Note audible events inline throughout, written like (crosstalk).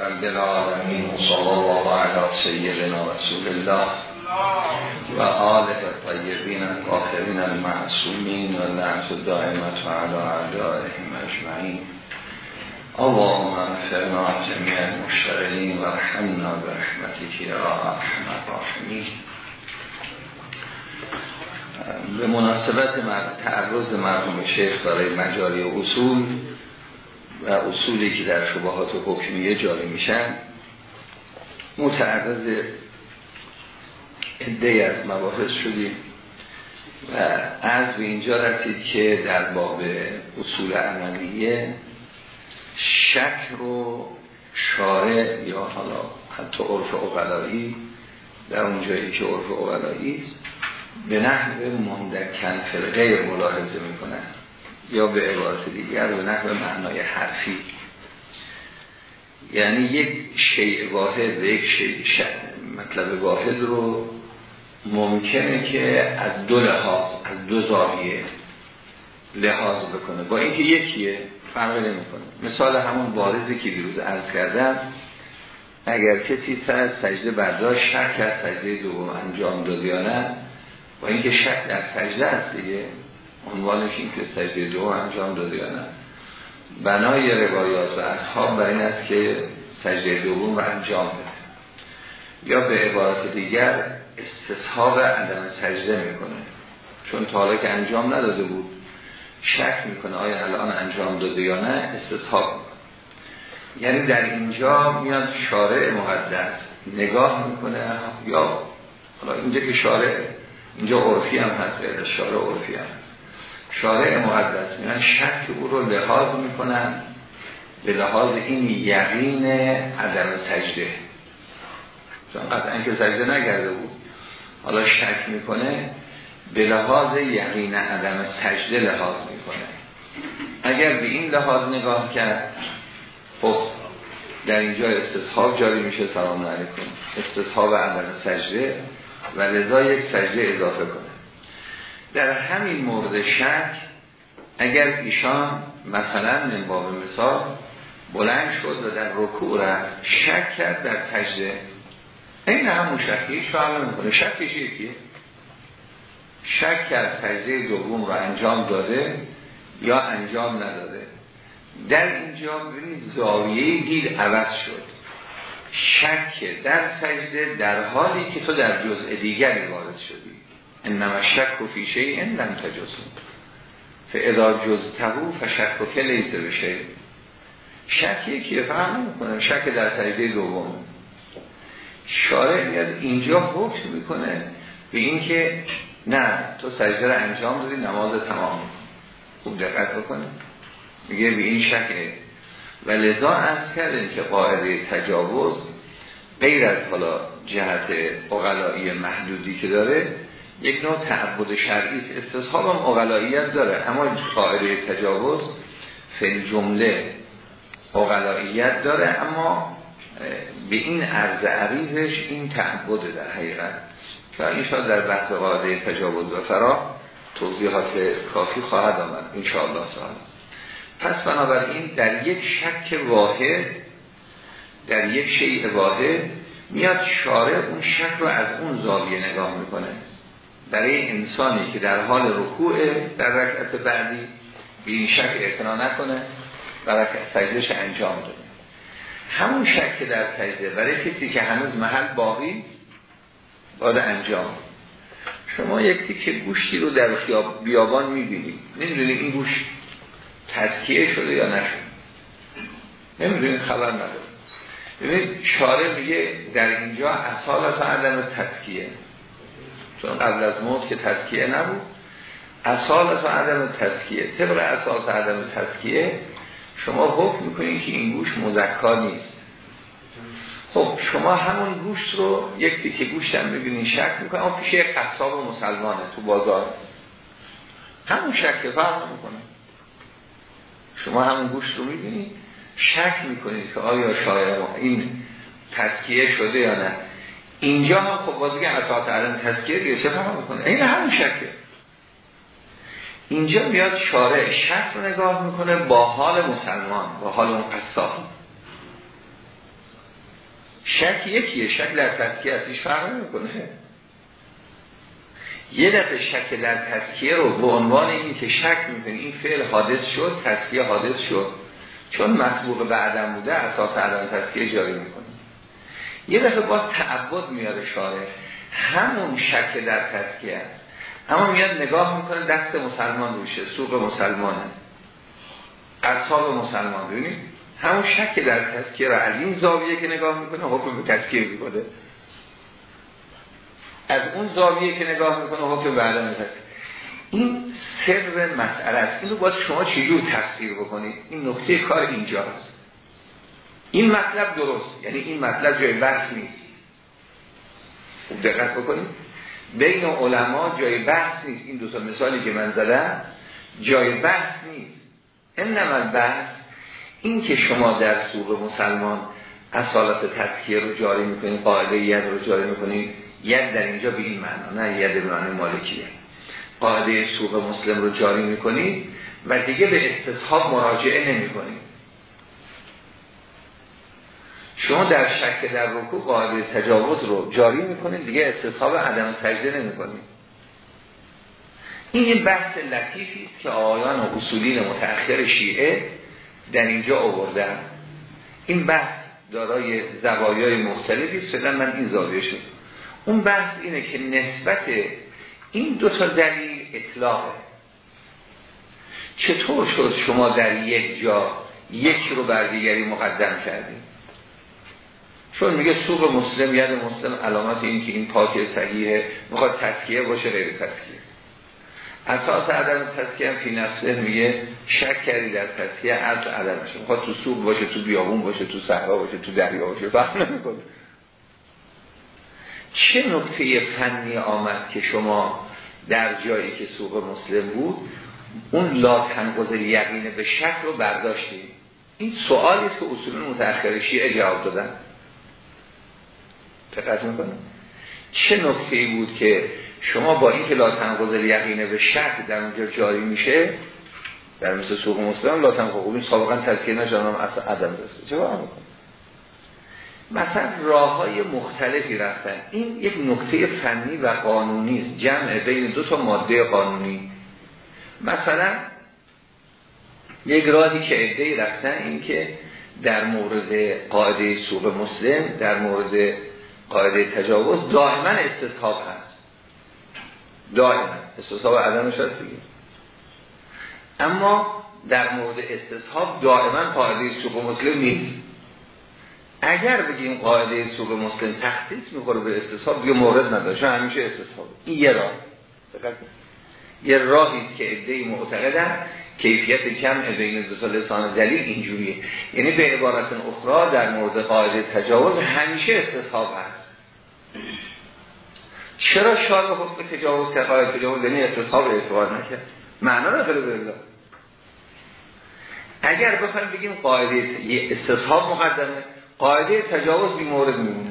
رب العالمین صلی الله علی سیدنا رسول الله و آله طیبین الطاهرین المعصومین و لعنت دائمت و علی اعدائهم اجمعین. اللهم اغفرنا جمیع المشتغلین و رحمنا برحمتك یا ارحم الراحمین. به مناسبت تعرض مرحوم شیخ برای مجاری اصول و اصولی که در شبهات حکمیه جاری میشن متعرض عده از مباحث شدیم و از به اینجا رسید که در باب اصول عملیه شک رو شارع یا حالا حتی عرف اقلایی در اون جایی که عرف اقلایی است به نحو مندکن غیر ملاحظه می‌کنن. یا به عبارت دیگر به نحو معنای حرفی. یعنی یک شیء واحد و یک شیء مطلب واحد رو ممکنه که از دو لحاظ از دو زاویه لحاظ بکنه. با اینکه یکیه فرق نمی‌کنه. مثال همون بارزی که دیروز عرض کردم اگر کسی سر سجده برداشت شک از سجده دوم انجام داد یا نه. با اینکه شک در سجده است دیگه عنوانش این که سجده دو انجام داده یا نه. بنای روایات و اصحاب بر این است که سجده دوم رو انجام بده. یا به عبارت دیگر استصحاب عدم سجده می‌کنه. چون تا که انجام نداده بود شک می‌کنه آیا الان انجام داده یا نه استصحاب یعنی در اینجا میاد شارع مقدس نگاه می‌کنه یا حالا اینجا که شارع اینجا عرفی هم هست شارع عرفی هم. شارع مقدس میگن شک او رو لحاظ می‌کنن به لحاظ این یقین عدم سجده. چون قطعا که سجده نگرده بود. حالا شک می‌کنه به لحاظ یقین عدم سجده لحاظ می‌کنه. اگر به این لحاظ نگاه کرد خب در اینجا استصحاب جاری میشه سلام علیکم. استصحاب عدم سجده و لذا یک سجده اضافه کنه در همین مورد شک اگر ایشان مثلا من باب مثال بلند شد و در رکوع رفت شک کرد در سجده. این همون شکیش فهم نمی‌کنه شکش یکیه. شک کرد سجده دوم رو انجام داده یا انجام نداده. در اینجا ببینید زاویه دید عوض شد. شک در سجده در حالی که تو در جزء دیگری وارد شدی. انما شک و فیشه این لم تجزم فاذا جزتهو فشک و کلیزه بشه. شک یکی فهم نمی‌کنه. شک در سجده دوم. شارع میاد اینجا حکم می‌کنه به اینکه نه تو سجده رو انجام دادی نماز تمام. خوب دقت بکنه. میگه به این شکه. و لذا از کردیم که قاعده تجاوز غیر از حالا جهت اقلایی محدودی که داره یک نوع تعبد شرعی است. استصحاب هم اقلاییت داره. اما قاعده تجاوز فی جمله اقلاییت داره. اما به این عرض عریضش این تعبد در حقیقت. که این در بحث قاعده تجاوز و فرا توضیحات کافی خواهد آمد. انشاءالله تعالی. پس بنابراین در یک شک واحد در یک شیء واحد میاد شارع اون شک رو از اون زاویه نگاه می‌کنه. برای انسانی که در حال رکوع در رکعت بعدی به این شک اعتنا نکنه و سجدش انجام داده. همون شک که در سجده برای کسی که هنوز محل باقی باید انجام. شما یک که گوشتی رو در بیابان می‌بینید. نمی‌دونید این گوش تذکیه شده یا نشده. نمی‌دونید خبر نداره ببینید شاره میگه در اینجا اصالت عدم تذکیه. چون قبل از موت که تذکیه نبود. اصالت عدم تذکیه طبق اصالت عدم تذکیه شما حکم می‌کنید که این گوش مزکا نیست. خب شما همون گوشت رو یک که گوشت هم می‌بینید شک می‌کنید اما پیش یک قصاب مسلمانه تو بازار. همون شک فرق می‌کنه. شما همون گوشت رو می‌بینید شک می‌کنید که آیا شاید این تذکیه شده یا نه. اینجا هم خب بازیگه اساس علم تذکیه دیگه چه فهم می‌کنه؟ این همون شکه اینجا میاد شارع شک رو نگاه می‌کنه با حال مسلمان با حال اون قصاب. شک یکیه شک در تذکیه ازش فرق می‌کنه یه دفعه شک در تذکیه رو به عنوان این که شک می‌کنه این فعل حادث شد تذکیه حادث شد. چون مسبوق بعدم بوده اساس عدم تذکیه جاری می‌کنه. یه دفعه باز تعبد میاره شاره همون شک در تذکیه اما میاد نگاه می‌کنه دست مسلمان روشه سوق مسلمانه. اصحاب مسلمان ببینید همون شک در تذکیه را از این زاویه که نگاه می‌کنه حکم به تذکیه می‌کنه از اون زاویه که نگاه می‌کنه حکم به عدم این سر مسئله است. اینو باید شما چجور تفسیر بکنید؟ این نکته کار اینجاست. این مطلب درست یعنی این مطلب جای بحث نیست. خوب دقت بکنید. بین علما جای بحث نیست. این دو تا مثالی که من زدم جای بحث نیست. این بحث این که شما در سوق مسلمان اصالت تذکیه رو جاری می‌کنید قاعده ید رو جاری می‌کنید ید در اینجا به این معنا نه ید به معنی مالکیه. قاعده سوق مسلم رو جاری می‌کنید و دیگه به استصحاب مراجعه نمی‌کنید. شما در شک در رکوع قاعده تجاوز رو جاری می‌کنید دیگه استصحاب عدم سجده نمی‌کنید این بحث لطیفی است که آیان و اصولین متأخر شیعه در اینجا آوردن. این بحث دارای زوایای مختلفی است من این زاویه شد. اون بحث اینه که نسبت این دو تا دلیل اطلاقه. چطور شد شما در یک جا یک رو بر دیگری مقدم کردیم چون میگه سوق مسلم ید مسلم علامت این که این پاک صحیحه می‌خواد تسکیه باشه غیر تسکیه اساس عدم تسکیه هم فی نفسه میگه شک کردی در تسکیه عرض عدمشه می‌خواد تو سوق باشه تو بیابون باشه تو صحرا باشه تو دریا باشه فهم نمی‌کنه. چه نکته فنی آمد که شما در جایی که سوق مسلم بود اون لا تنقض یقینه به شک رو برداشتیم این سوالی که اصول متأخر شیعه جواب دادن. دقت می‌کنه چه نکته بود که شما با این که لا تنقض یقینه به شک در اونجا جاری میشه در مثل سوق مسلم لا تنقض این سابقا تذکیه نشانم اصلا عدم دسته جواب می‌کنه؟ مثلا راه های مختلفی رفتن. این یک نکته فنی و قانونی است. جمع بین دو تا ماده قانونی. مثلا یک راهی که ادهی رفتن این که در مورد قاعده سوق مسلم در مورد قاعده تجاوز دائما استصحاب هست. دائما. استصحاب عدمش هست دیگه. اما در مورد استصحاب دائما قاعده سوق مسلم نیست. اگر بگیم قاعده سوق مسلم تخصیص می‌خوره به استصحاب یه مورد نداره. همیشه استصحاب. این یه راه. یه راهی که ادهی معتقدن. کیفیت جمع بین دو تا لسان دلیل اینجوریه. یعنی به عبارت اخرى در مورد قاعده تجاوز همیشه استصحاب هست. چرا شارع حکم تجاوز که قاعده تجاوز یعنی استصحاب اعتبار نکرد؟ معنا نداره به اگر بخوایم بگیم قاعده استصحاب مقدمه قاعده تجاوز بی مورد میمونه.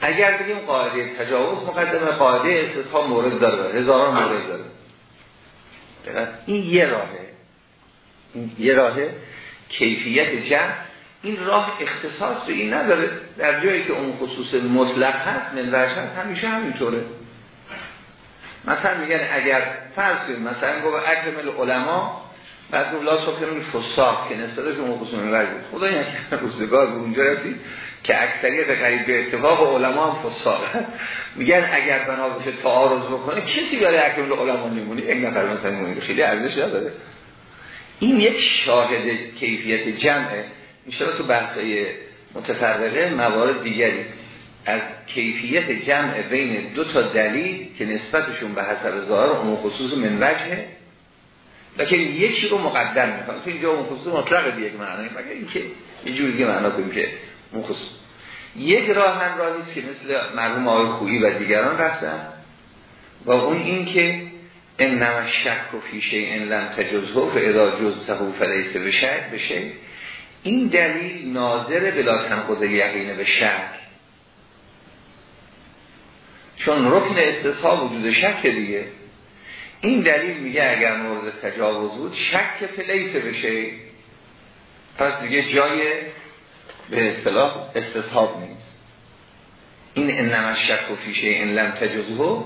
اگر بگیم قاعده تجاوز مقدمه قاعده استصحاب مورد داره هزاران مورد داره. این یه راهه. این یه راهه کیفیت جمع. این راه اختصاص به این نداره. در جایی که اون خصوص مطلق هست منورش هست همیشه همینطوره. مثلا میگن اگر فرض کنیم مثلا گفت اکرم العلماء بعد اون لا سکرون فساق که نسبتش اون خصوص منورش بود. خدا این روزگار به اونجا رسید که اکثریت قریب به اتفاق علما هم فساق. میگن اگر بنا بشه تعارض بکنه کسی برای اکرم العلماء نمونی. این نفر مثلا نمونی. خیلی ارزش نداره. این یک شاهد کیفیت جمعه میشه تو بحثای متفرقه موارد دیگری. از کیفیت جمع بین دو تا دلیل که نسبتشون به حسب ظاهر اون خصوص من وجهه لیکن یکی رو مقدر می‌کنه. تو اینجا اون خصوص مطلق به یک معنی مگر اینکه یه جوری دیگه معنا کنیم که اون خصوص. یک راه هم راهی است که مثل مرحوم آقای خویی و دیگران رفتن و اون این که انما شک و فیشه این لم تجزه فاذا جزته فلیس بشه بشه این دلیل ناظر بلا تنقض یقینه به شک. چون رکن استصحاب وجود شک دیگه. این دلیل میگه اگر مورد تجاوز بود شک فلیسه بشه. پس دیگه جای به اصطلاح استصحاب نیست. این انما شک و فیشه این لم تجزهو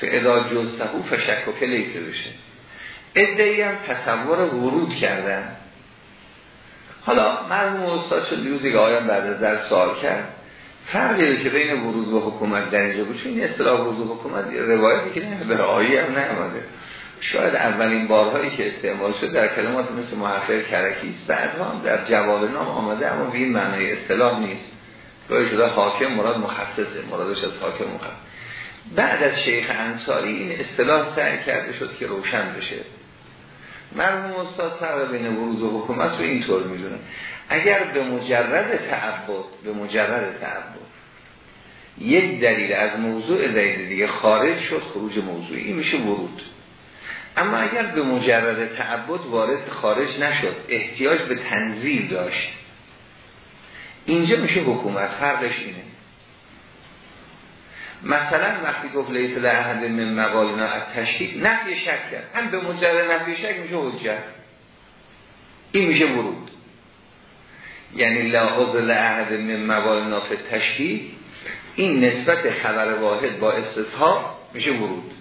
فاذا جزتهو فشک و فلیسه بشه. ادهی هم تصور ورود کردن. حالا مرموم استاد شد دیروز دیگه آیان بعد از در سوال کرد. فرقی که بین ورود و حکومت در اینجا بود چون این اصطلاح ورود و حکومت روایتی که نه به آیه هم نیامده. شاید اولین بارهایی که استعمال شد در کلمات مثل محفر کرکی است. هم در جواب نام آمده اما به این معنی اصطلاح نیست. گاهی شده حاکم مراد مخصصه مرادش از حاکم مخصص. بعد از شیخ انصاری این اصطلاح سعی کرده شد که روشن بشه. مرحوم استاد فرق بین ورود و حکومت رو اینطور می‌دونه. اگر به مجرد تعبد به مجرد تعبد یک دلیل از موضوع دلیل دیگه خارج شد خروج موضوعی این میشه ورود. اما اگر به مجرد تعبد وارد خارج نشد احتیاج به تنزیل داشت. اینجا میشه حکومت فرقش اینه. مثلا وقتی گفت لیس لعهد من مقالنا از تشکیل نفی شک کرد. هم به مجرد نفی شک میشه حجت. این میشه ورود. یعنی لا لعهد من مقالنا فی تشکیل این نسبت خبر واحد با استصحاب میشه ورود.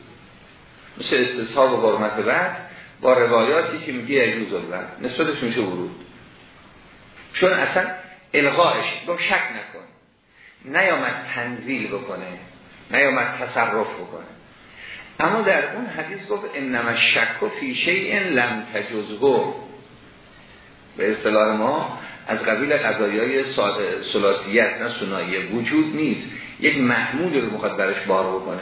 مثل استصحاب و حرمت بعد با روایاتی که میگه یجوز بعد نسبتش میشه ورود. چون اصلا الغاش با شک نکن. نیامد تنزیل بکنه. نیامد تصرف بکنه. اما در اون حدیث گفت انما شک و فی شیء لم تجزه. به اصطلاح ما از قبیل قضایای سلاسیت نه سنایه وجود نیست. یک محمود رو مخواد برش بار بکنه.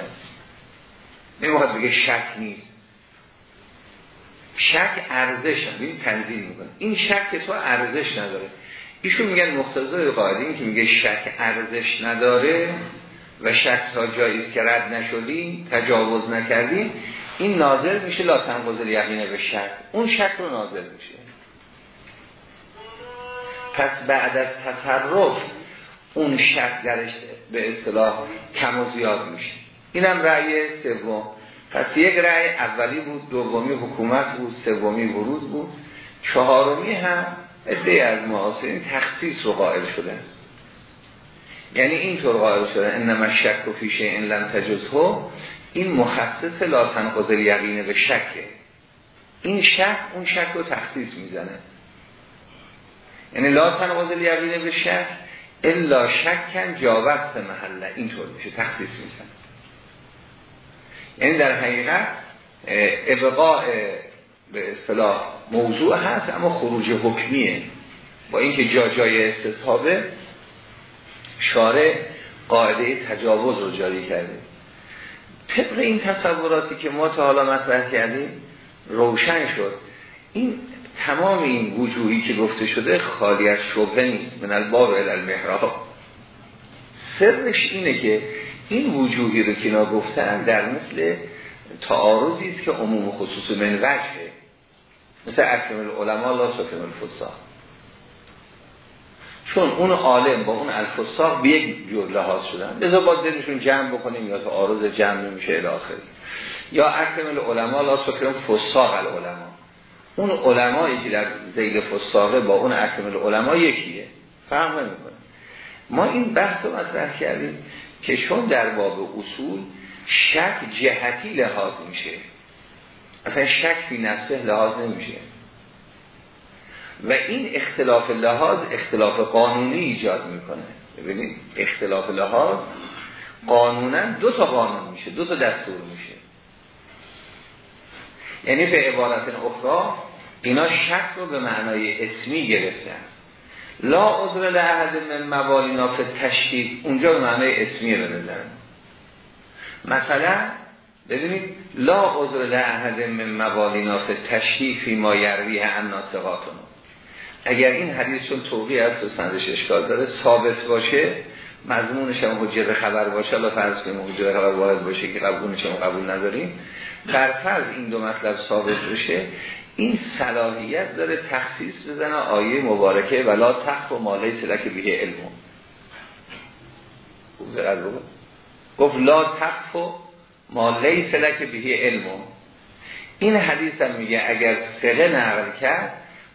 نمی‌خواد بگه شک نیست. شک ارزش این تنظیم می‌کنه. این شک که تو ارزش نداره. ایشون میگن مختزای قاعده که میگه شک ارزش نداره. و شک تا جایی که رد نشدیم تجاوز نکردیم این ناظر میشه لا تنقضل یقینه به اون شک رو ناظر میشه. پس بعد از تصرف اون شک درش به اصطلاح کم و زیاد میشه. اینم رأی سوم. پس یک رأی اولی بود دومی حکومت بود سومی ورود بود. چهارمی هم ادهی از معاصرین تخصیص رو قائل شدن. یعنی اینطور قائل شده انما شک و فیشه این لم تجزه این مخصص لا تنقضل یقینه به شکه. این شک اون شک رو تخصیص می‌زنه. یعنی لا تنقضل یقینه به شک الا شکن جاوست محله. اینطور میشه تخصیص می‌زنه. یعنی در حقیقت ابقاء به اصطلاح موضوع هست اما خروج حکمیه. با اینکه جا جای استصحابه شارع قاعده تجاوز رو جاری کرده طبق این تصوراتی که ما تا حالا مطرح کردیم روشن شد. این تمام این وجوهی که گفته شده خالی از شبه نیست. من الباب المحراب. سرش اینه که این وجوهی رو که گفتن در مثل تعارضی است که عموم خصوص من وجهه مثل اکرم العلماء لا سکرم الفصاح چون اون عالم با اون الفساق به یک جور لحاظ شدن. لذا با دلشون جمع بکنیم یا تعارض جمع نمیشه الاخری یا اکرم العلماء لا سکرم فساق العلماء اون علمایی که در زیل فساقه با اون اکرم العلماء یکیه. فهم نمی‌کنه. ما این بحث رو مطرح کردیم که چون در باب اصول شک جهتی لحاظ میشه. اصلا شک فی نفسه لحاظ نمیشه. و این اختلاف لحاظ اختلاف قانونی ایجاد می‌کنه. ببینید اختلاف لحاظ قانونا دو تا قانون میشه دو تا دستور میشه. یعنی به عبارت اخرى اینا شک رو به معنای اسمی گرفتن. لا عذر لعهد من موالینا فی تشکیل اونجا به معنای اسمی رو بزنن. مثلا ببینید لا عذر لعهد من موالینا فی تشکیل فی ما یرویه ان ناسقاتون اگر این حدیث چون توقی است و سندش اشکال داره ثابت باشه مضمونش هم حجر خبر باشه الله فرض کنیم حجر خبر وارد باشه که قبولش هم قبول نداریم بر فرض این دو مطلب ثابت بشه این صلاحیت داره تخصیص بزنه آیه مبارکه ولا تخف و مالی سلک بیه علمون گفت لا تخف و مالی سلک بیه علمون این حدیث هم میگه اگر سقه نقل کرد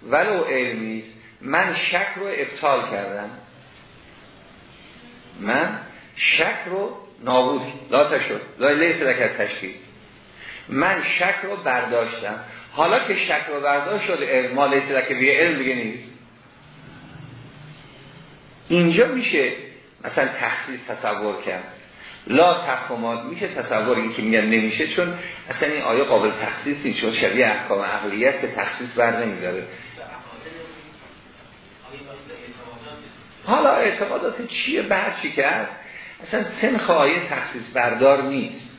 ولو علم نیست من شک رو ابطال کردم. من شک رو نابود لا شد لا لیس لکت تشکیل. من شک رو برداشتم. حالا که شک رو برداشت شد ما لیس لکت بیه علم دیگه نیست. اینجا میشه مثلا تخصیص تصور کرد. لا تفهمات میشه تصور این که میگن نمیشه چون اصلا این آیه قابل تخصیص نیست چون شبیه احکام عقلیت که تخصیص بر نمیداره. حالا اعتقادات چیه؟ بعد چی کرد اصلا سنخ آیه تخصیص بردار نیست.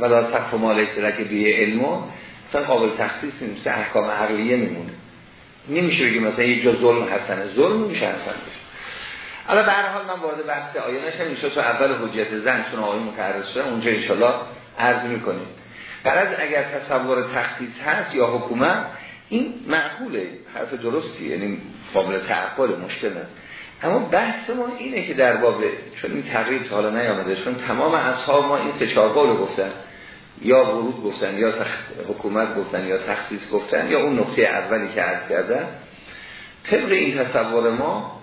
ولا تفهم ما لیس لک بیه علمو اصلا قابل تخصیص نیست. احکام عقلیه میمونه. نمیشه بگیم مثلا یه جا ظلم حسنه ظلم میشه حسن حالا به هر حال من وارد بحث آیه نشم. میشه تو اول حجت زن چون آیه متعرض شده. اونجا انشالله عرض می‌کنیم. از اگر تصور تخصیص هست یا حکومت این معقوله حرف درستی یعنی قابل تعقل مشکل اما بحث ما اینه که در باب چون این تغییر حالا نیامده چون تمام اصحاب ما این سه چهار قول گفتن. یا ورود گفتن یا حکومت گفتن یا تخصیص گفتن یا اون نقطه اولی که عرض کردن طبق این تصور ما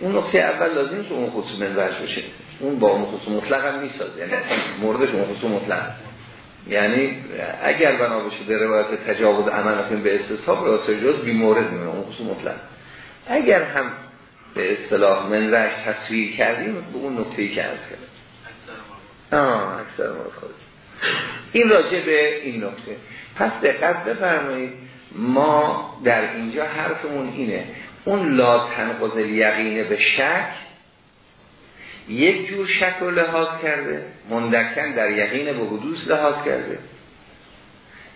اون نقطه اول لازم نیست اون خصوص منورش بشه اون با اون خصوص مطلق هم نیست یعنی موردش اون خصوص مطلق. یعنی اگر بنا بشه به روایت تجاوز عمل به استصحاب روایت تجاوز بی مورد میمونه اون خصوص مطلق. اگر هم به اصطلاح منورش تصویر کردیم به اون نقطه‌ای که عرض کردیم آه اکثر خود این راجع به این نقطه. پس دقت بفرمایید ما در اینجا حرفمون اینه. اون لا تنقض یقینه به شک یک جور شک رو لحاظ کرده مندکن در یقین به حدوث لحاظ کرده.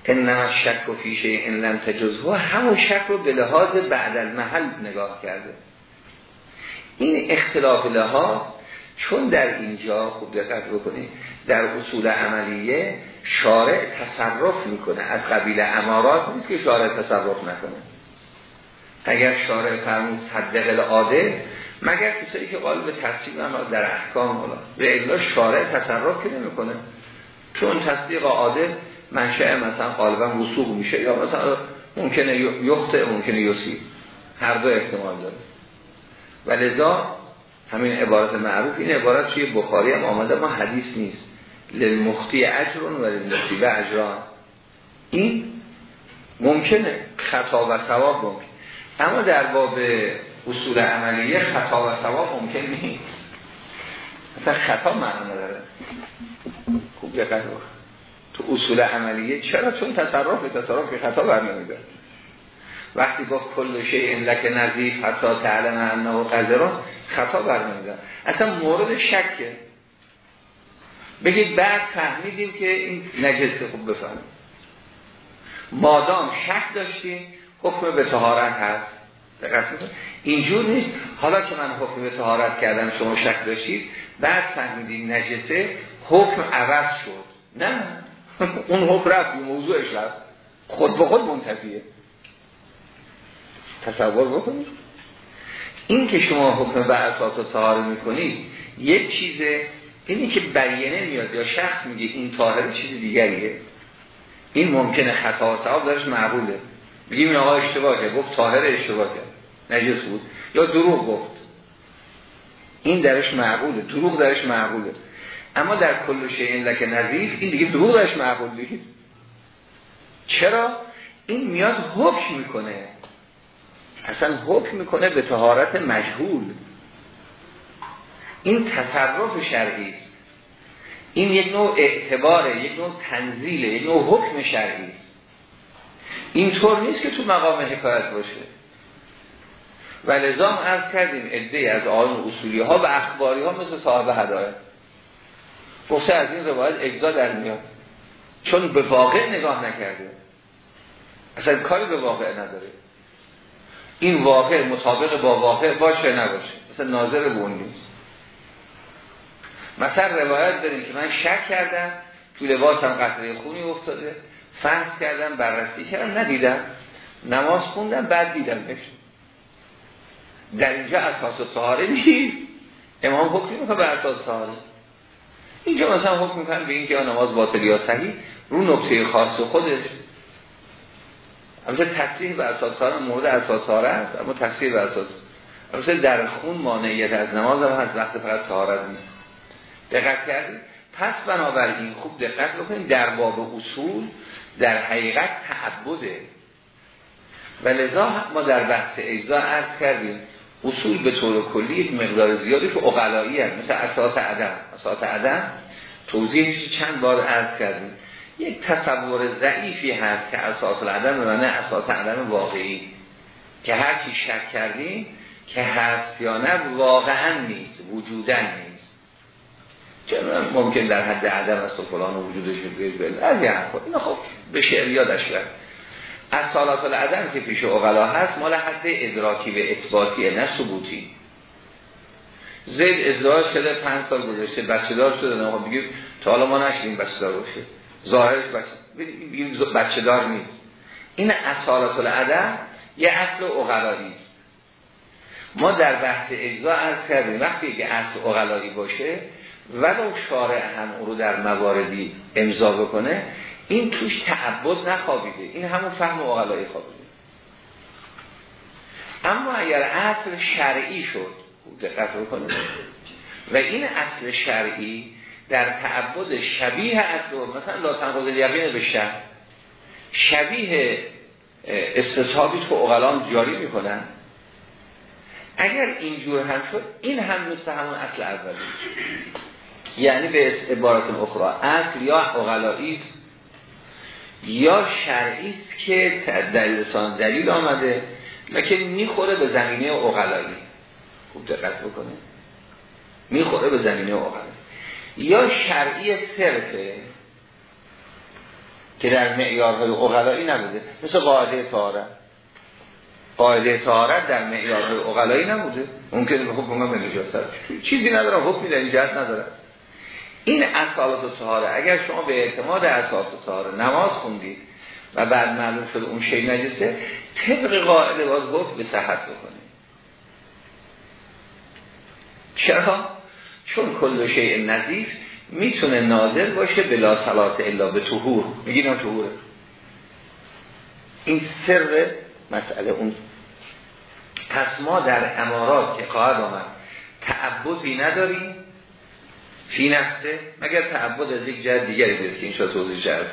انما شک و فیشه این لم تجزه همون شک رو به لحاظ بعد المحل نگاه کرده. این اختلاف لحاظ چون در اینجا خوب دقت بکنید در اصول عملیه شارع تصرف می‌کنه. از قبیل امارات نیست که شارع تصرف نکنه. اگر شارع فرمود صدق عادل مگر کسایی که قال به تصدیق در احکام حالا به الا شارع تصرف که نمی‌کنه. چون تصدیق عادل منشأ مثلا غالبا وسوق میشه یا مثلا ممکنه یخت ممکنه یوسی. هر دو احتمال داره. و لذا همین عبارت معروف این عبارت توی بخاری هم آمده ما حدیث نیست. للمختی اجرون و للمختی اجران. این ممکنه خطا و ثواب ممکن. اما در باب اصول عملیه خطا و ثواب ممکن نیست. مثلا خطا معنا نداره. خوب دقت تو اصول عملیه چرا چون تصرف تصرف که خطا برنمیده وقتی گفت کل شیء لک نظیف حتی تعلم انه قذرون خطا برنمیده اصلا مورد شکه. بگید بعد فهمیدیم که این نجسه خوب بفهمیم. مادام شک داشتیم حکم به تهارت هست. اینجور نیست. حالا که من حکم تهارت کردم شما شک داشتید بعد فهمیدیم نجسه حکم عوض شد. نه. (laughs) اون حکم رفت موضوعش رفت. خود به خود منتفیه تصور بکنید. این که شما حکم به اساس طهاره می‌کنید یک چیزه اینی که بیانه میاد یا شخص میگه این طاهره چیز دیگریه. این ممکنه خطا و ثواب درش معقوله. بگیم این آقا اشتباه کرد گفت طاهره اشتباه کرد نجس بود. یا دروغ گفت. این درش معقوله. دروغ درش معقوله. اما در کل این لک نظیف این دیگه دروغ درش معقول نیست چرا؟ این میاد حکم می‌کنه. اصلا حکم می‌کنه به تهارت مجهول. این تصرف شرعی این یک نوع اعتباره یک نوع تنزیله یک نوع حکم شرعی است. اینطور نیست که تو مقام حکایت باشه. و لزام از کردیم عده از آن اصولی ها و اخباری ها مثل صاحب هدایت گفته از این روایت اجزا در میاد. چون به واقع نگاه نکرده. اصلا کاری به واقع نداره. این واقع مطابق با واقع باشه نباشه. مثلا ناظر به نیست. مثلا روایت داریم که من شک کردم. تو لباسم قطره خونی افتاده. فحص کردم بررسی کردم ندیدم. نماز خوندم بعد دیدم. بشه در اینجا اساس طهاره نیست. امام حکم می‌کنه به اساس طهاره اینجا مثلا حکم می‌کنم به اینکه نماز باطل یا صحیح رو نکته خاص خودش. البته تصریح به اساس طهاره مورد اساس طهاره است اما تصریح به اساس. البته در خون مانعیت از نماز هم هست وقت فقط طهارت نیست. دقت کردید؟ پس بنابراین خوب دقت بکنید در باب اصول در حقیقت تعبده. و لذا ما در بحث اجزا عرض کردیم. اصول به طور کلی مقدار زیادی که اقلایی هست مثل اساس عدم. اساس عدم توضیحش چند بار عرض کردیم. یک تصور ضعیفی هست که اساس العدم به اساس عدم واقعی. که هر کی شک کردیم که هست یا نه واقعا نیست وجودا نیست. چرا؟ ممکن در حد عدم است و فلان و وجودش بگید از یه اینا خب به شعریاتش کرد از سالات العدم که پیش اغلا هست مال حد ادراکی و اثباتیه نه ثبوتی. زید ازدواج شده پنج سال گذشته بچه دار شده نه خب بگید تا حالا ما نشدیم بچه دار باشه. ظاهرش بچه, بچه دار نیست. این اصالات العدم یه اصل اغلایی است ما در بحث اجزا از کردیم وقتی که اصل اغلایی باشه ولو شارع هم او رو در مواردی امضا بکنه این توش تعبد نخوابیده. این همون فهم اغلایی خوابیده. اما اگر اصل شرعی شد دقت بکنید. و این اصل شرعی در تعبد شبیه اصل مثلا لا تنقض یقین به شهر شبیه استصحابی که اغلان جاری می‌کنن. اگر اینجور هم شد این هم مثل همون اصل اولی. یعنی به عبارت اخرى اصل یا اغلایی یا شرعی است که در لسان دلیل آمده لکن می‌خوره به زمینه اغلایی خوب دقت بکنه می‌خوره به زمینه اغلایی یا شرعی صرفه که در معیارهای اغلایی نبوده. مثل قاعده تاره قاعده تهارت در معیارهای اغلایی نبوده. ممکنه به حکم به نجاست چیزی نداره حکمی در این جهت نداره این اصالات تهاره اگر شما به اعتماد اصالات تهاره نماز خوندید و بعد معلوم شده اون شی نجسه طبق قاعده باز گفت به صحت بکنه چرا؟ چون کل شیء نظیف می‌تونه نازل باشه بلا صلات الا به طهور. میگین طهوره. این سر مسئله اون پس ما در امارات که خواهد آمد تعبدی نداریم. فی نفسه مگر تعبد از یک جهت دیگری بیاد که این شاید توضیح جهت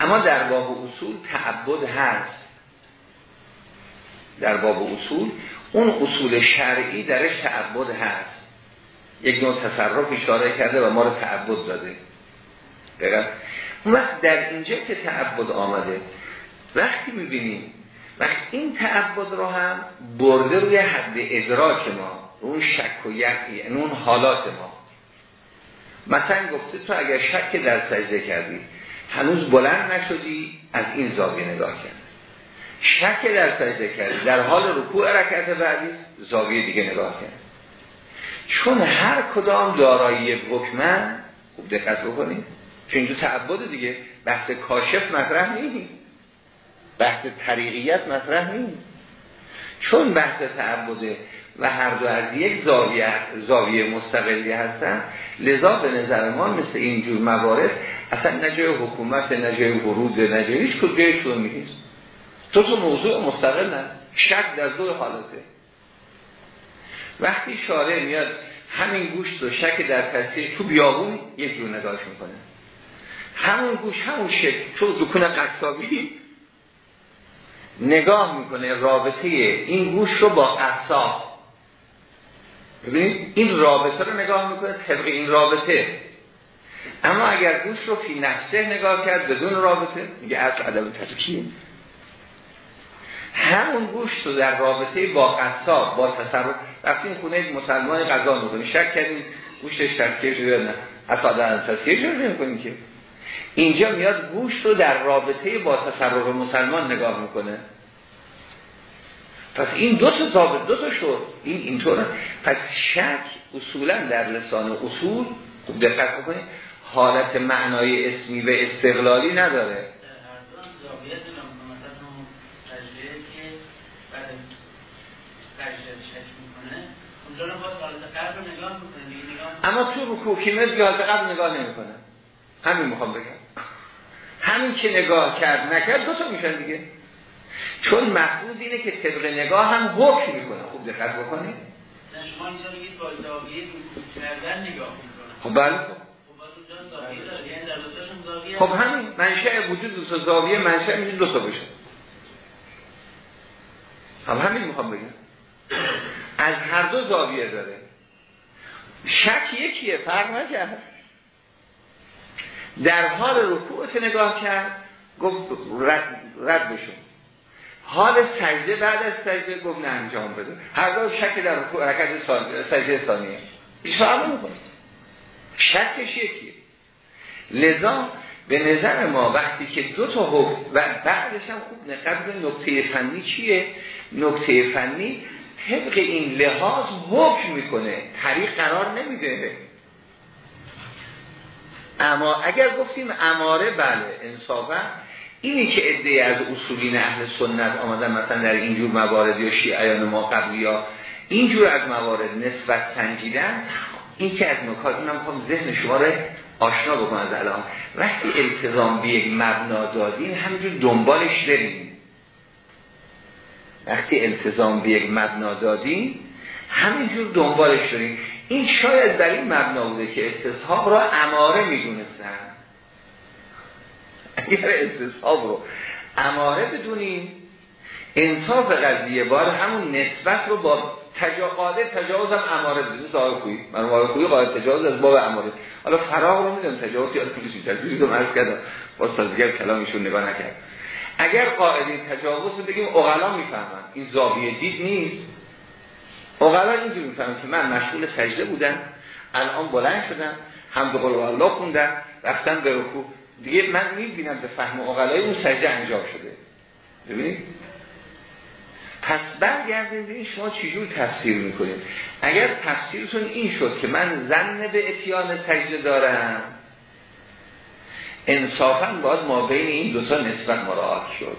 اما در باب اصول تعبد هست. در باب اصول اون اصول شرعی درش تعبد هست. یک نوع تصرف اشاره کرده و ما رو تعبد داده. دقیقا. وقت در اینجا که تعبد آمده وقتی می‌بینیم وقت این تعبد رو هم برده روی حد ادراک ما اون شک و یقی اون حالات ما مثلا گفته تو اگر شک در سجده کردی هنوز بلند نشدی از این زاویه نگاه کرد شک در سجده کردی در حال رکوع رکعت بعدی زاویه دیگه نگاه کرد چون هر کدام دارایی حکمن خوب دقت بکنید چون تو تعبد دیگه بحث کاشف مطرح نیست. بحث طریقیت مطرح نیست. چون بحث تعبده و هر دو از یک زاویه, زاویه مستقلی هستن. لذا به نظر ما مثل اینجور موارد اصلا نجای حکومت نجای ورود نجای هیچ کجایش تو نیست. تو تو موضوع مستقل نه شک در دو حالته. وقتی شارع میاد همین گوشت و شک در تصدیق تو بیابون یک جور نگاهش می‌کنه. همون گوش همون شک تو دکون قصابی نگاه می‌کنه. رابطه این گوش رو با قصاب. ببینید این رابطه رو نگاه می‌کنه طبق این رابطه. اما اگر گوش رو فی نفسه نگاه کرد بدون رابطه میگه اصل عدم تذکیه همون گوش رو در رابطه با قصاب با تصرف رفتیم خونه یک مسلمان قضا می‌کنیم شک کردیم گوشش تذکیه شده نه؟ اصلا در تذکیه شده که؟ اینجا میاد گوش رو در رابطه با تصرف مسلمان نگاه می‌کنه. پس این دو تا ضابط دو تا شد این اینطوره. پس شک اصولا در لسان اصول خوب دقت بکنید حالت معنای اسمی و استقلالی نداره. اما تو رکوع کیمز حالت قبل نگاه نمی‌کنه. همین می‌خوام بگم. همین که نگاه کرد نکرد دو تا میشن دیگه. چون محفوظ اینه که طبق نگاه هم حکم می‌کنه. خوب دقت بکنید. شما اینجا بگید با زاویه کردن نگاه خب بله. خب همین منشأ وجود دو تا زاویه منشأ میشه دو تا بشه خب همین می‌خوام بگم. از هر دو زاویه داره. شک یکیه فرق نکرد. در حال رکوع نگاه کرد گفت رد, رد بشون حال سجده بعد از سجده گفت نه انجام بده. هر دو شک در حرکت سجده ثانیه. هیچ فرق نمی‌کنه. شکش یکیه لذا به نظر ما وقتی که دو تا حکم و بعدش هم خوب نقد نکته فنی چیه؟ نکته فنی طبق این لحاظ حکم می‌کنه. طریق قرار نمیده. اما اگر گفتیم اماره بله انصافا اینی که ادعای از اصولین اهل سنت آمدن مثلا در اینجور موارد یا شیعیان ما قبلی یا اینجور از موارد نسبت سنجیدن این که از نکات من می‌خوام ذهن شما رو آشنا بکنم از الان. وقتی التزام به یک مبنا دادین همینجور دنبالش بریم وقتی التزام به یک مبنا دادین همینجور دنبالش داریم این شاید در این مبنا بوده که استصحاب را اماره می‌دونستن. اگر استصحاب رو. اماره بدونیم انصاف قضیه بار همون نسبت رو با تجاقاده تجاوز هم اماره بدونیم. مثل کوی من کوی قاعد تجاوز از باب اماره. حالا فراغ رو می‌دونم. تجاوز یاد پلیسی تجاوز رو مرز کردم. با سازگر کلامشون نگاه نکرد اگر قاعده تجاوز رو بگیم اغلا می‌فهمن. این زاویه دید نیست. اغلا اینجور می‌فهمن که من مشغول سجده بودم. الان بلند شدم. هم به قول الله خوندم. رفتم به رکوع. دیگه من می‌بینم به فهم اغلای اون سجده انجام شده. ببینید؟ پس برگردیم ببینید شما چجور تفسیر می‌کنید. اگر تفسیرتون این شد که من زن به اتیان سجده دارم انصافا باید ما بین این دوتا نسبت مراعات شد.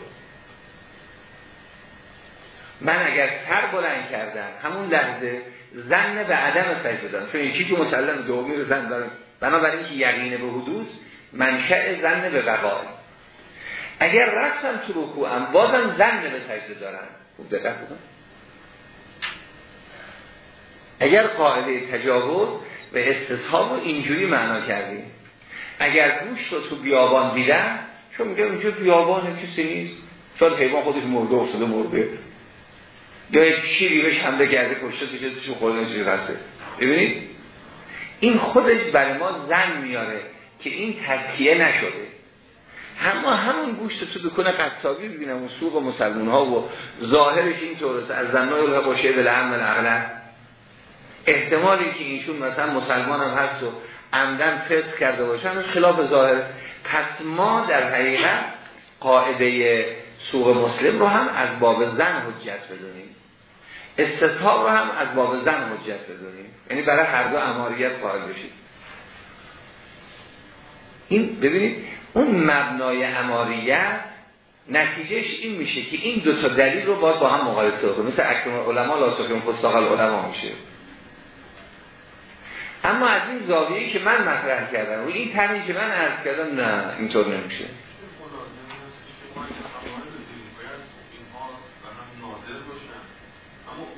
من اگر سر بلند کردم همون لحظه زن به عدم سجده دارم. چون یکی که مسلم دومی رو زن دارم بنابراین که یقینه به حدوث منشأ زن به وقای اگر رفتم تو رکوعم بازم زن به سجده دارم خوب دقت بکن. اگر قاعده تجاوز و استصحاب رو اینجوری معنا کردیم اگر گوش رو تو بیابان دیدن چون میگه اونجا بیابان کسی نیست. شاید حیوان خودش مرده افتاده مرده. یا یک شیری بهش حمله کرده کشته تو چیزشون خورده ببینید این خودش برای ما زن میاره. که این تذکیه نشده. اما همون گوشت تو بکنه قصابی ببینم و سوق مسلمون ها و ظاهرش این طور از زنای الله باشه به لحم الاغلب احتمالی که اینشون مثلا مسلمان هم هست و عمدن فسق کرده باشن خلاف ظاهر. پس ما در حقیقت قاعده سوق مسلم رو هم از باب زن حجت بدونیم. استصحاب رو هم از باب زن حجت بدونیم. یعنی برای هر دو اماریت قائل بشید. این ببینید اون مبنای اماریت نتیجهش این میشه که این دو تا دلیل رو باید با هم مقایسه کنیم مثل اکرم علما لا فستاق العلماء میشه. اما از این زاویه‌ای که من مطرح کردم و این تنی که من عرض کردم نه اینطور نمیشه.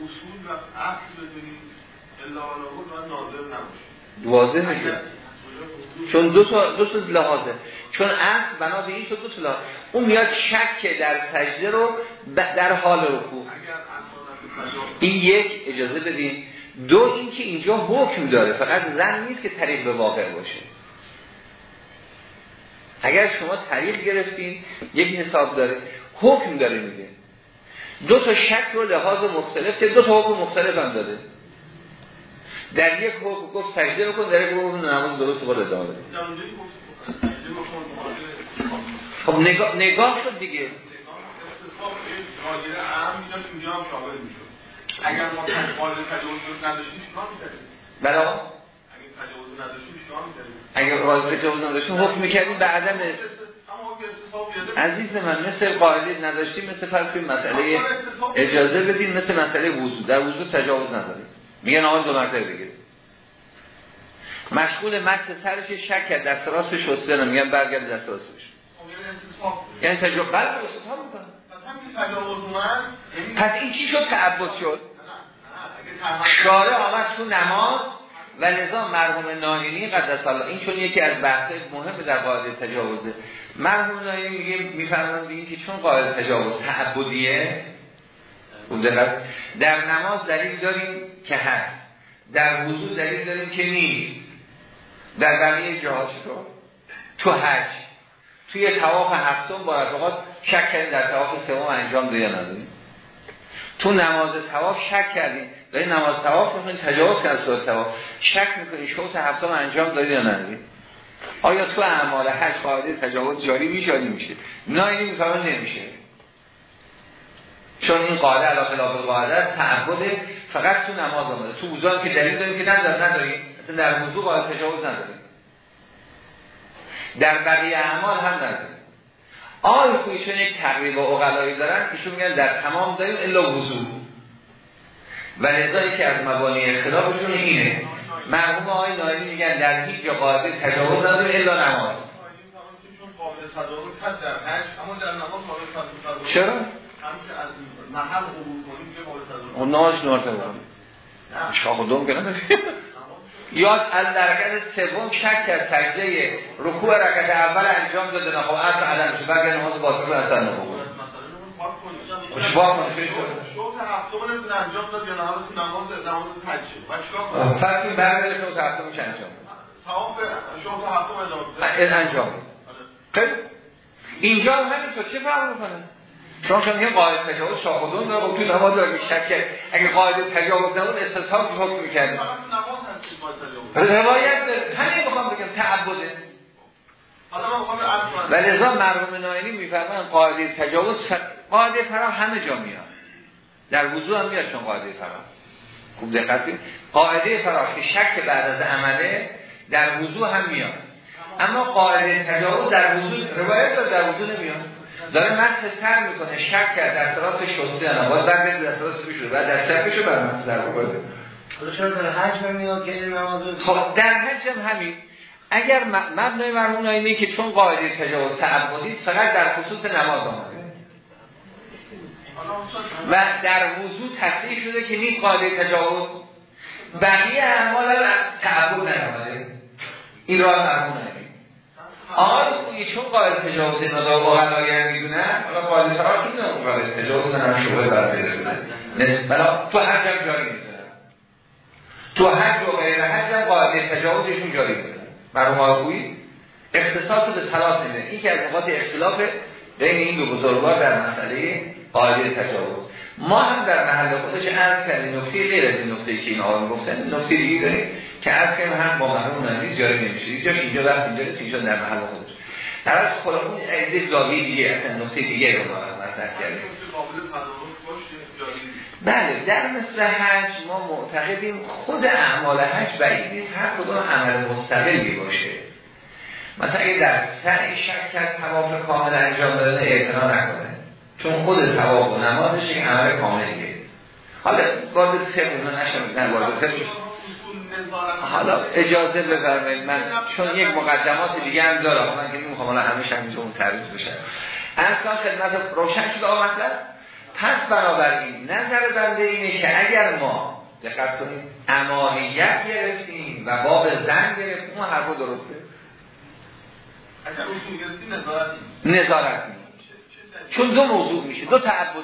اصول و اصل بدونیم واضح نشه چون دو تا دو تا لحاظه. چون اصل بنا به این دو تا لحاظ اون میاد شک در سجده رو در حال رکوع. این یک اجازه بدین. دو این که اینجا حکم داره. فقط زن نیست که طریق به واقع باشه. اگر شما طریق گرفتین یک حساب داره. حکم داره میده دو تا شک رو لحاظ مختلف که دو تا حکم مختلف هم داده در یک حکم گفت سجده بکن در یک حکم نماز درست خود ادامه بده. خب نگاه, نگاه شد دیگه. اگر ما (coughs) تجاوز نداشتیم چیکار می‌کردیم؟ برای اگر قاعده تجاوز نداشتیم حکم می‌کردیم به عدم عزیز من مثل قاعده نداشتیم مثل فرض مسئله اجازه بدیم مثل مسئله وضو. در وضو تجاوز نداریم. میگن آقا دو مرتبه بگیریم مشغول مکس سرش شک کرد دست راست شسته میگن برگرد دست راست بشه یعنی تجاوز بعد استصحاب می‌کنه. پس این چی شد؟ تعبد شد. شارع آمد تو نماز و لذا مرحوم ناینی قدس الله. این چون یکی از بحث مهم در قاعده تجاوزه. مرحوم ناینی میگه میفرمایند این که چون قاعده تجاوز تعبدیه در نماز دلیل داریم که هست. در وضوع دلیل داریم که نیست. در بقیه جهات رو تو حج. توی تواف هفتم با رفقات شک کردیم در تواف سوم انجام ده یا نداریم تو نماز تواف شک کردیم. در نماز تواف می‌خواین تجاوز کرد صورت تواف شک می‌کنی شوط هفتم انجام دادی یا نداریم آیا تو اعمال حج قاعده تجاوز جاری میشه میشه نه این نمیشه چون این قاعده علاقه خلاف قاعده تعبد فقط تو نماز آمده. تو وضو که دلیل داریم که نداریم نداریم. مثلا در وضو قاعده تجاوز نداریم. در بقیه اعمال هم نداریم. آقای خویشون یک تقریب و اقلایی دارن ایشون میگن در تمام داریم الا وضو و لذا که از مبانی اختلافشون اینه. مرحوم آقای نایمی میگن در هیچ جا قاعده تجاوز نداریم الا نماز. چرا؟ محل اون ناش نورته بود شاخ دوم که نداری. (laughs) یاد از درکت سوم شک کرد سجده رکوع رکعت اول انجام داده. نه خب اصلا عدم شد. بگر نماز باطل رو اصلا نبود کنه شوط هفتم نمی‌تونه انجام داد یا نماز نماز نماز حج فرقی برگرد شوط هفتم چه انجام. تمام شوط هفتم انجام خیلی اینجا همینطور. چه فرق می‌کنه؟ شما که میگه قاعده تجاوز شاهدون داره خب تو نماز داره شک کرد اگه قاعده تجاوز نبود استصحاب که حکم می‌کرد روایت همین بخوام بگم تعبده. و لذا مرحوم نایلی میفرمان قاعده تجاوز قاعده فرام همه جا میاد. در وضوع هم میاد چون قاعده فرام خوب دقت قاعده فرام که شک بعد از عمله در وضوع هم میاد. اما قاعده تجاوز در وضوع روایت در وضوع نمیاد. داره مسح سر می‌کنه شک کرد در طرف شسته نه. باید بعد در طرف بشه بعد در شکشو بر مسح در بکنه در حج میاد که این نماز خب در حج هم همین. اگر مبنای مرمون اینه که چون قاعده تجاوز تعبدی فقط در خصوص نماز آمده. و در وضوع تصریح شده که نیست قاعده تجاوز. بقیه اعمال تعبد نماده این راه مرمون آقای چون قائل تجاوز ندا با غلایه می‌دونن حالا قائل فرار می‌دونن؟ قائل تجاوز هم شبه بر پیدا بلا تو حج هم جاری می‌دونن. تو حج و غیر حج هم قائل تجاوزشون جاری می‌دونن. مرحوم آقوی اختصاص به ثلاث میده این که از نقاط اختلاف بین این دو بزرگوار در مسئله قائل تجاوز. ما هم در محل خودش عرض کردیم نکته غیر از این نکته که این آقایون گفتن نکته دیگه داریم. که عرض کردیم هم با مرحوم نزدیک جاری نمیشه. اینجاش اینجا رفت اینجا رفت اینجا در محل خودش. در از خودمون ایده زاویه دیگه اصلا نکته دیگه رو مطرح کردیم. بله در مثل حج ما معتقدیم خود اعمال حج بعید نیست. هر کدوم عمل مستقلی باشه. مثلا اگه در سعی شک کرد تواف کامل انجام دادن اعتنا نکنه. چون خود تواف و نمازش یک عمل کاملیه. حالا وارد فقه نشم نه وارد فقه حالا اجازه بفرمایید. من چون یک مقدمات دیگه هم دارم. من که نمی‌خوام حالا همه همینجا اون تعریض بشه. اصلا خدمت روشن شده آمد پس بنابراین نظر بنده اینه که اگر ما دقت کنیم امانیت گرفتیم و باب زن گرفتیم اون حرف درسته؟ اگر اصول گرفتیم نظارت نظارت چون دو موضوع میشه دو تعبده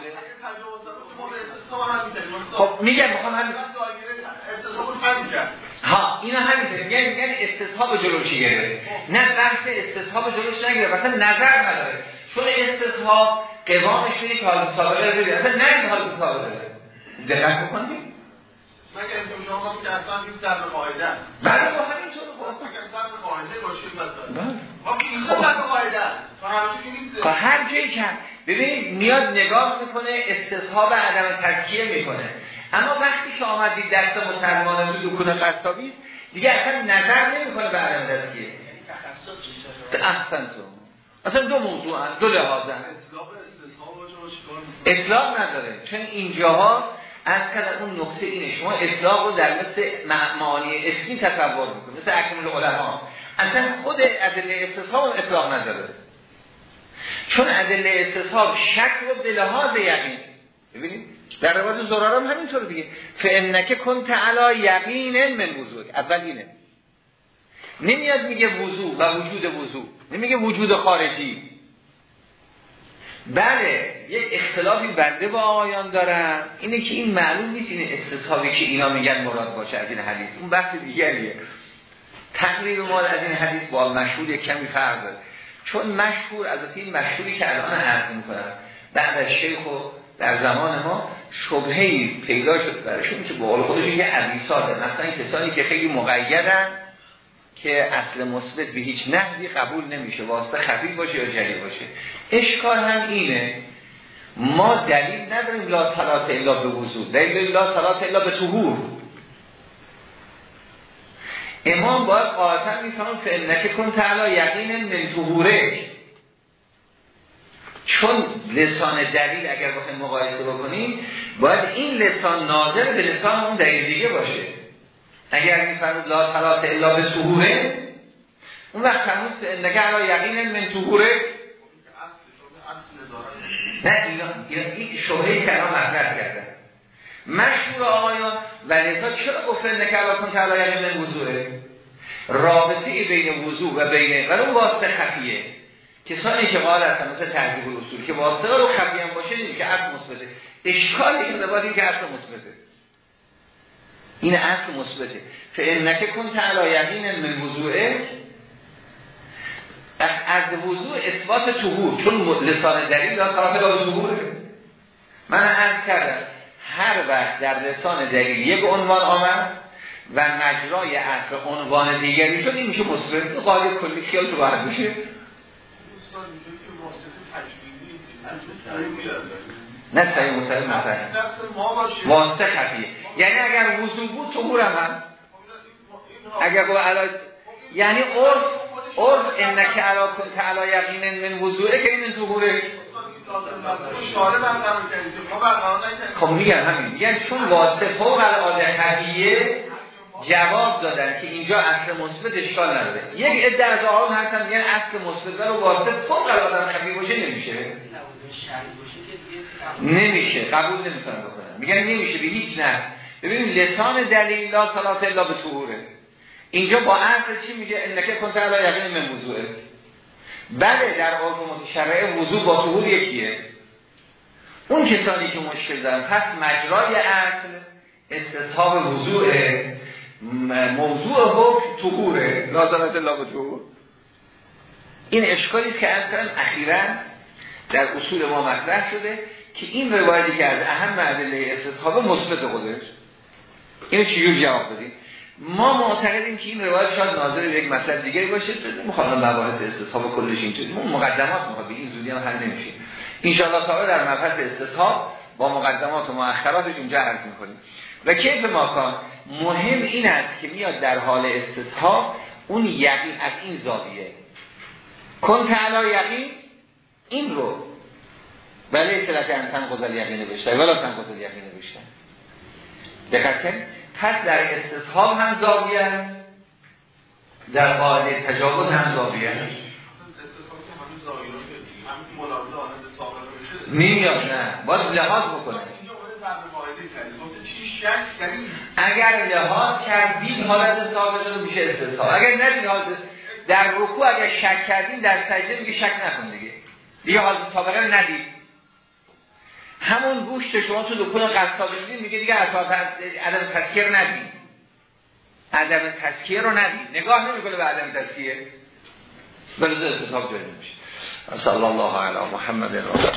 خب میگم می‌خوام همین. ها اینا همینه میگن میگن استصحاب جلوشی گرفت. نه بحث استصحاب جلوش نگیره مثلا نظر نداره. چون استصحاب قوامش رو یک حال سابقه رو اصلا نه حال سابقه دقت بکنید. مگر شما که اصلا این سر قاعده بله با همینطور. اگر سر قاعده باشه مثلا. ما که این سر قاعده خب هر جایی که ببینید میاد نگاه می‌کنه استصحاب عدم تذکیه می‌کنه. اما وقتی که آمدید دست مسلمان رو دکون قصابی دیگه اصلا نظر نمی‌کنه به عدم تذکیه. احسن تو اصلا دو موضوع هست دو لحاظ اطلاق نداره چون اینجاها از کردن اون نقطه اینه شما اطلاق رو در مثل معانی اسمی تصور می‌کنه مثل اکمال علما. اصلا خود ادله استصحاب اطلاق نداره. چون ادله استصحاب شک رو به یقین. ببینید؟ در روایت زرارم همینطور دیگه. فانک کنت علی یقین من وضوء. اول اینه. نمیاد میگه وضوع و وجود وضوع نمیگه وجود خارجی. بله یک اختلافی بنده با آقایان دارم اینه که این معلوم نیست این استصحابی که اینا میگن مراد باشه از این حدیث. اون بحث دیگریه. تقریب ما از این حدیث با مشهور یک کمی فرق داره. چون مشهور از این مشهوری که الان عرض می‌کنم. بعد از شیخ و در زمان ما شبهی پیدا شد برشون که با خودشون یه عویساده مثلا کسانی که خیلی مقیدن که اصل مثبت به هیچ نحوی قبول نمیشه واسطه خفی باشه یا جلی باشه. اشکال هم اینه ما دلیل نداریم لا صلات الا به وضوع دلیل لا صلات الا به طهور. امام باید قاطع می‌فهمم فعلنک کن تعالی یقین من طهوره چون لسان دلیل اگر بخوایم مقایسه بکنیم باید این لسان ناظر به لسان اون دلیل دیگه باشه. اگر میفرمود لا صلات الا به طهوره اون وقت فرمود نگه علا یقین من طهوره نه اینا این شبهه الان مطرح کردن مشهور آقایان. و لذا چرا گفتن علا کن تعالی یقین من وضوعه؟ رابطه بین وضوع و بین و اون واسطه خفیه. کسانی که قال هستن مثل تحضیب الاصول که واسطه رو خفیه هم باشه نمیشه اصل مثبته. اشکالی که باید که اصل مثبته. این اصل مثبته. فانک کن تعالی یقین من وضوعه از وضوع اثبات طهور چون لسان دلیل داره طرف داره طهوره من عرض کردم هر وقت در لسان دلیل یک عنوان آمد و مجرای اصل عنوان دیگری شد این میشه مثبت قاعده کلی خیال تو باید میشه. نه صحیح مصحیح مثلا واسطه خفیه. یعنی اگر وضوع بود طهور هم. اگر با علا یعنی عرف عرف انک علا یقین من وضوعه که این طهوره خب میگن همین. میگن چون واسطه فوق العاده خفیه جواب دادن که اینجا اصل مثبت اشکال نداره. یک عده از آقایون هستن میگن اصل مثبت رو واسطه فوق العاده خفی باشه نمیشه. نمیشه. قبول نمی‌تونن بکنن میگن نمیشه. به هیچ نه. ببینید لسان دلیل لا صلات الا به طهوره. اینجا با اصل چی میگه؟ انکه کنت علی یقین من وضوعه بله در عرف متشرع وضوع با طهور یکیه. اون کسانی که مشکل دارن پس مجرای اصل استصحاب وضوع موضوع حکم طهوره لا صلات الا به طهور این اشکالی که اصلا اخیرا در اصول ما مطرح شده که این روایتی که از اهم ادله استصحاب مثبت خودش اینو چجور جواب بدیم؟ ما معتقدیم که این روایت شاید ناظر یک مطلب دیگری باشه می‌خوام مباحث استصحاب کلش اینطوری. ما مقدمات می‌خواد به این زودی هم حل نمیشه. ان شاء الله تعالی در مبحث استصحاب با مقدمات و مؤخراتش اونجا عرض می‌کنیم. و کیف ما کان مهم این است که میاد در حال استصحاب اون یقین از این زاویه. کن تعالی یقین این رو. بله اطلاعات انتن قضل یقین نوشته ولی تن قضل یقین نوشته دقت کن پس در استصحاب هم زاویه هست در قاعده تجاوز هم زاویه هست نمیاد نه. باید لحاظ بکنه. اگر لحاظ کردید حالت ثابت رو میشه استصحاب. اگر ندید حالت در رکوع اگر شک کردیم در سجده میگه شک نکن دیگه. دیگه حالت سابقه ندید. همون گوشت شما تو دکون قصاب می‌دید میگه دیگه عدم تذکیر ندید عدم تذکیر رو ندید نگاه نمی‌کنه به عدم تذکیر بلده استصحاب جایی نمیشه صلی الله علی محمد رسول